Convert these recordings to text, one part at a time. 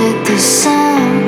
with the sun.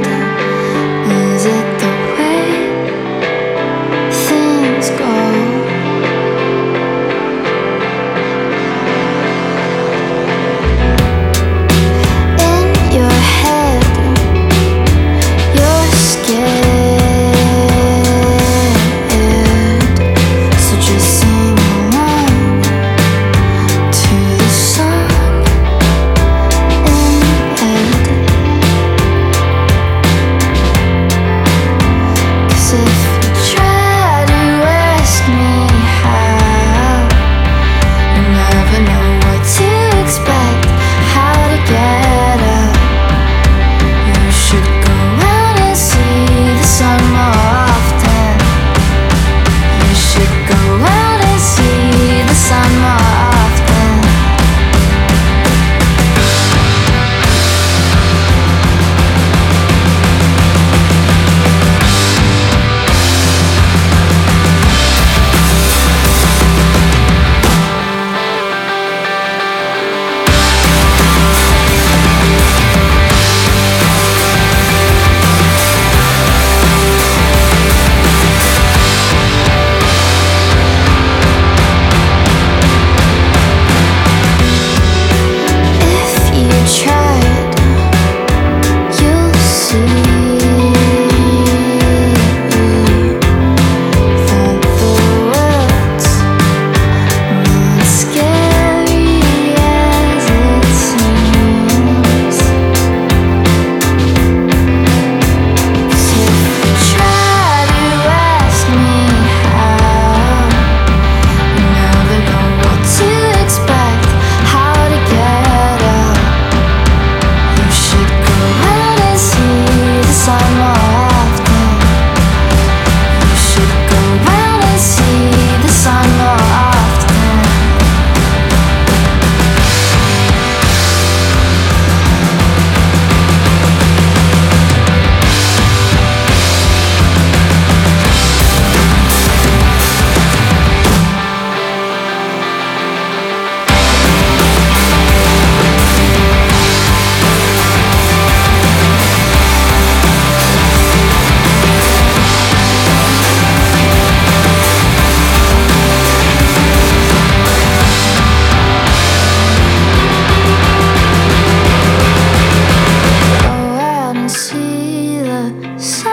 so